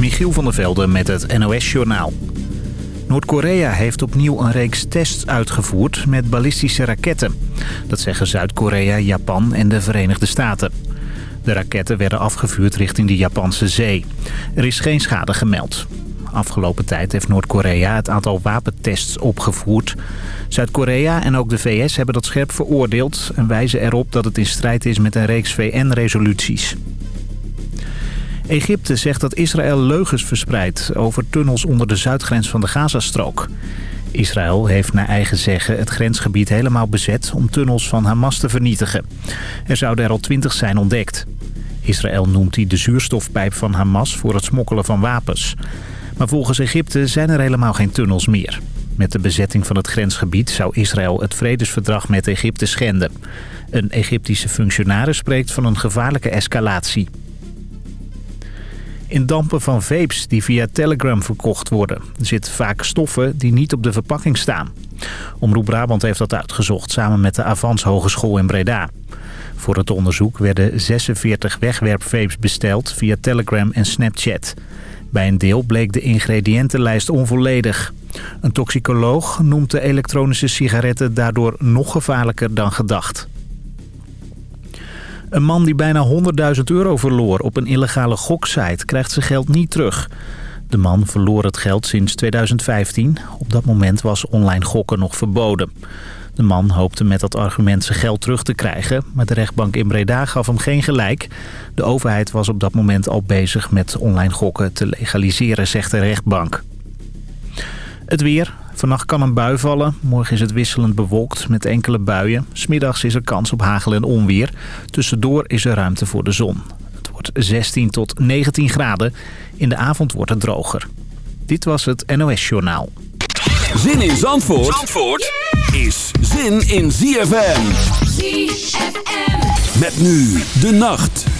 Michiel van der Velde met het NOS-journaal. Noord-Korea heeft opnieuw een reeks tests uitgevoerd met ballistische raketten. Dat zeggen Zuid-Korea, Japan en de Verenigde Staten. De raketten werden afgevuurd richting de Japanse zee. Er is geen schade gemeld. Afgelopen tijd heeft Noord-Korea het aantal wapentests opgevoerd. Zuid-Korea en ook de VS hebben dat scherp veroordeeld... en wijzen erop dat het in strijd is met een reeks VN-resoluties. Egypte zegt dat Israël leugens verspreidt over tunnels onder de zuidgrens van de Gazastrook. Israël heeft naar eigen zeggen het grensgebied helemaal bezet om tunnels van Hamas te vernietigen. Er zouden er al twintig zijn ontdekt. Israël noemt die de zuurstofpijp van Hamas voor het smokkelen van wapens. Maar volgens Egypte zijn er helemaal geen tunnels meer. Met de bezetting van het grensgebied zou Israël het vredesverdrag met Egypte schenden. Een Egyptische functionaris spreekt van een gevaarlijke escalatie. In dampen van vapes die via Telegram verkocht worden... zitten vaak stoffen die niet op de verpakking staan. Omroep Brabant heeft dat uitgezocht samen met de Avans Hogeschool in Breda. Voor het onderzoek werden 46 wegwerpvapes besteld via Telegram en Snapchat. Bij een deel bleek de ingrediëntenlijst onvolledig. Een toxicoloog noemt de elektronische sigaretten daardoor nog gevaarlijker dan gedacht. Een man die bijna 100.000 euro verloor op een illegale goksite krijgt zijn geld niet terug. De man verloor het geld sinds 2015. Op dat moment was online gokken nog verboden. De man hoopte met dat argument zijn geld terug te krijgen... maar de rechtbank in Breda gaf hem geen gelijk. De overheid was op dat moment al bezig met online gokken te legaliseren, zegt de rechtbank. Het weer. Vannacht kan een bui vallen. Morgen is het wisselend bewolkt met enkele buien. Smiddags is er kans op hagel en onweer. Tussendoor is er ruimte voor de zon. Het wordt 16 tot 19 graden. In de avond wordt het droger. Dit was het NOS Journaal. Zin in Zandvoort, Zandvoort is zin in ZFM. ZFM. Met nu de nacht.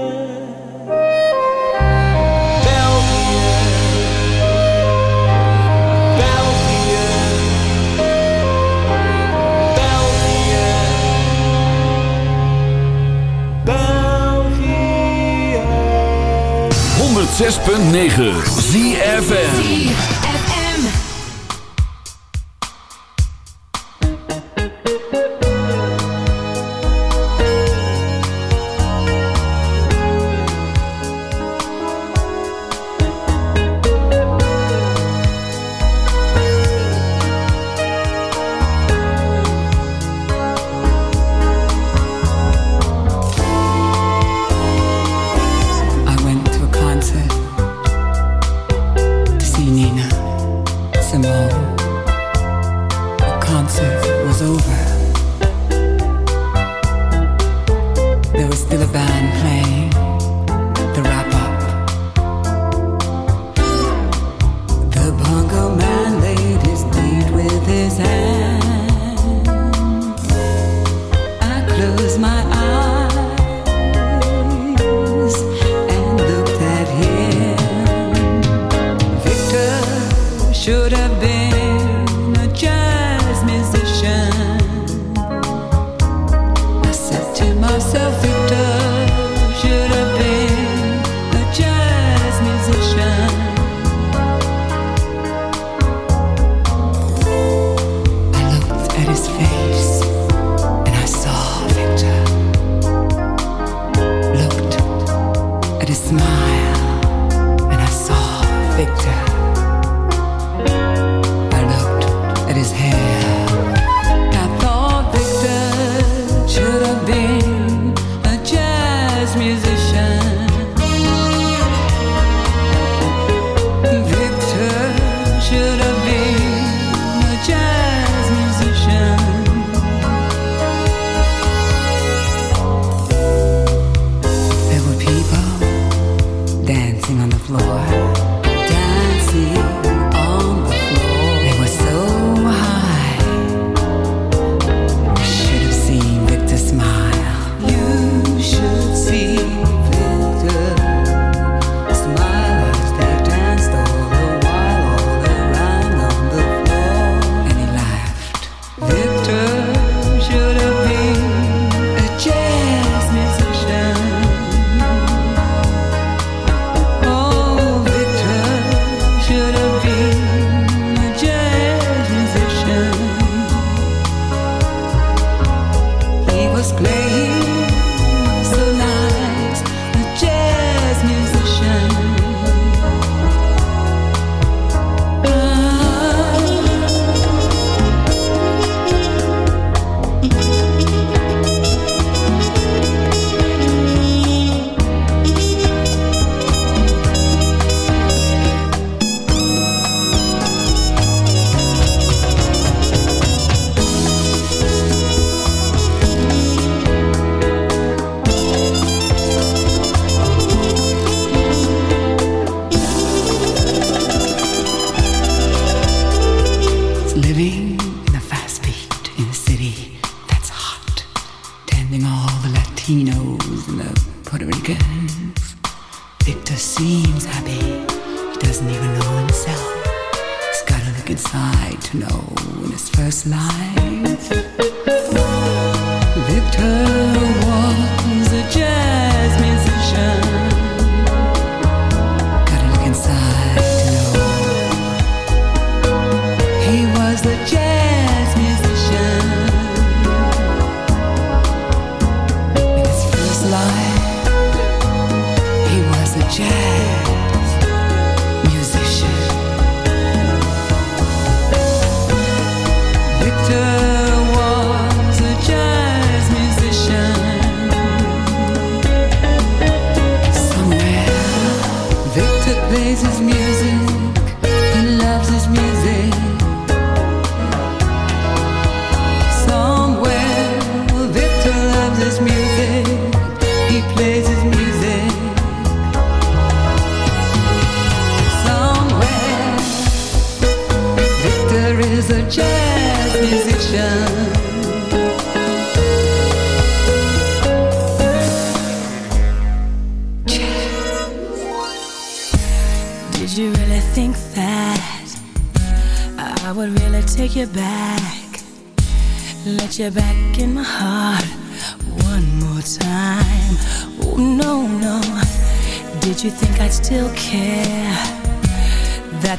106.9 ZFM.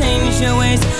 change your ways.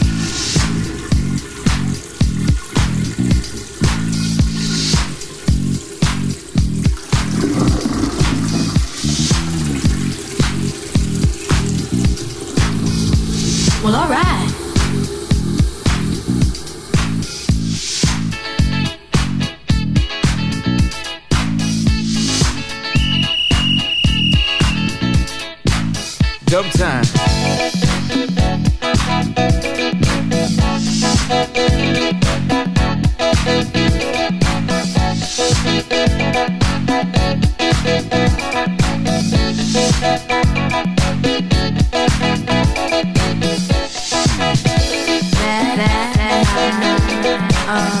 dumb time. Uh.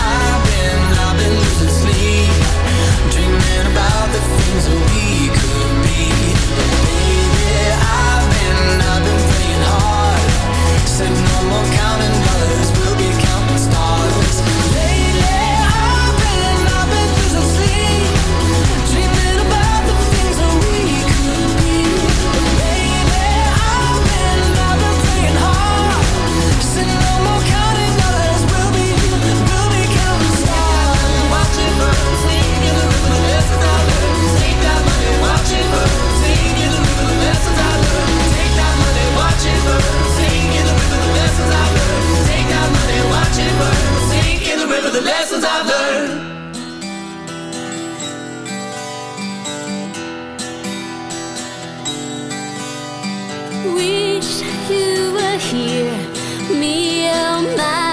the lessons I've learned. Wish you were here, me and my.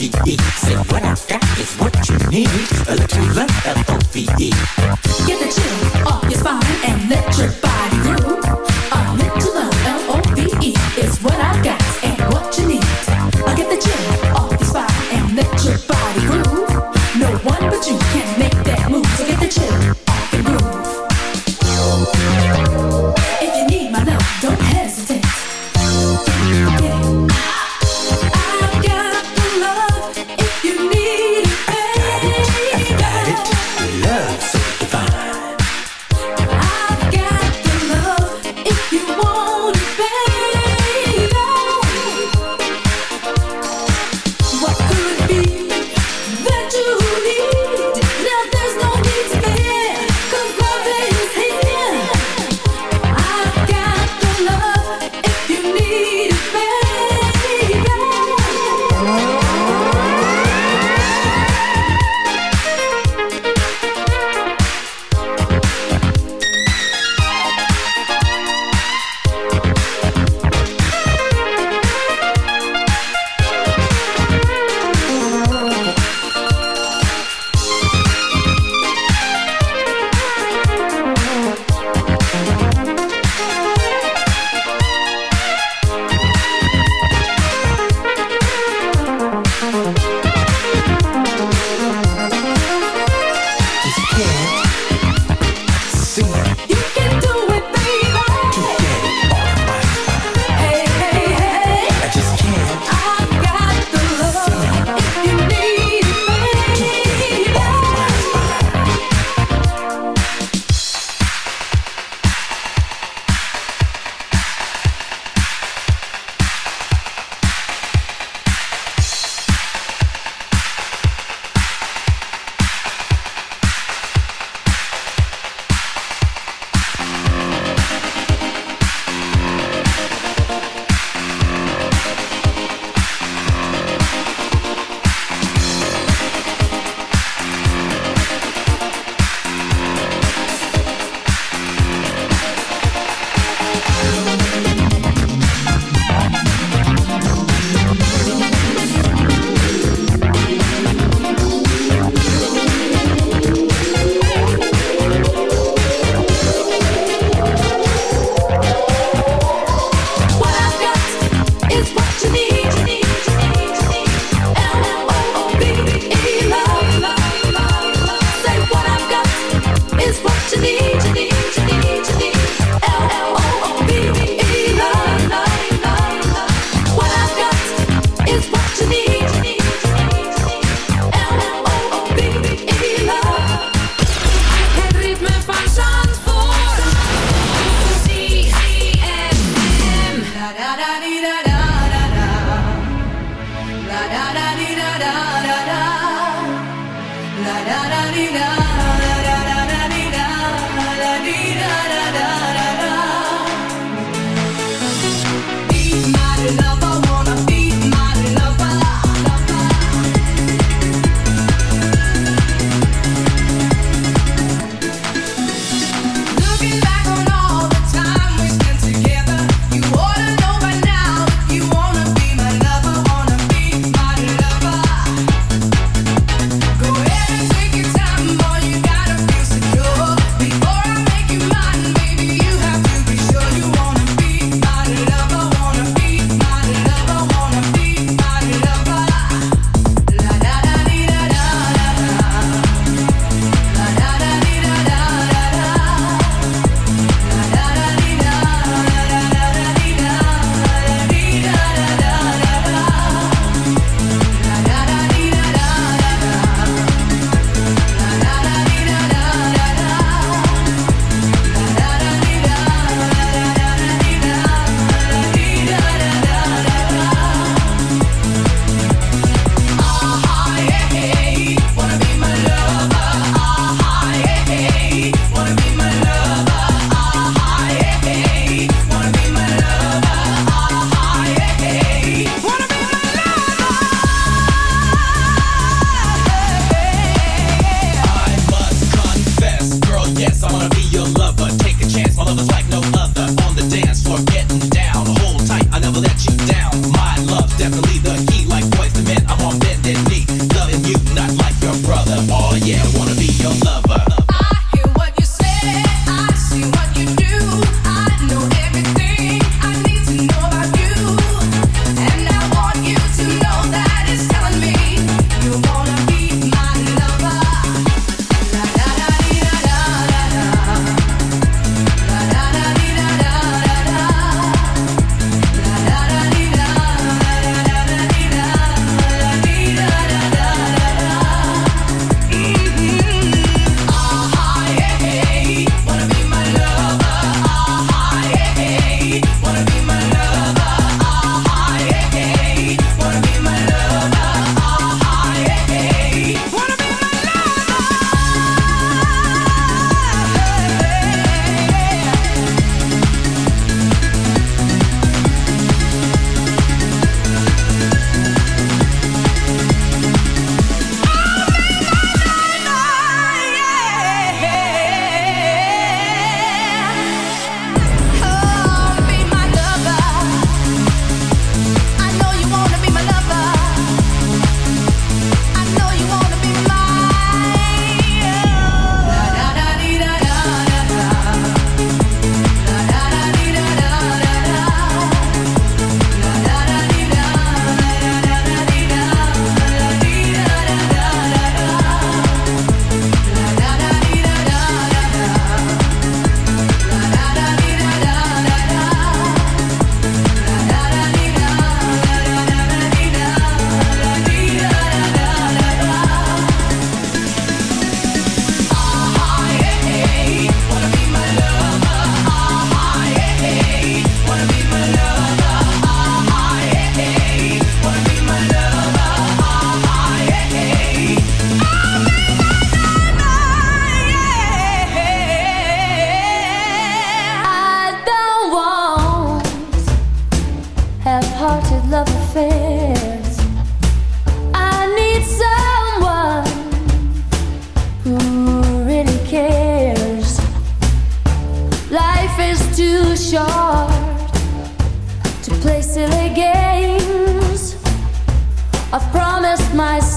L-O-V-E. Say what I got is what you need. A little love, L-O-V-E. Get the chill.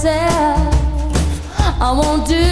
Myself. I won't do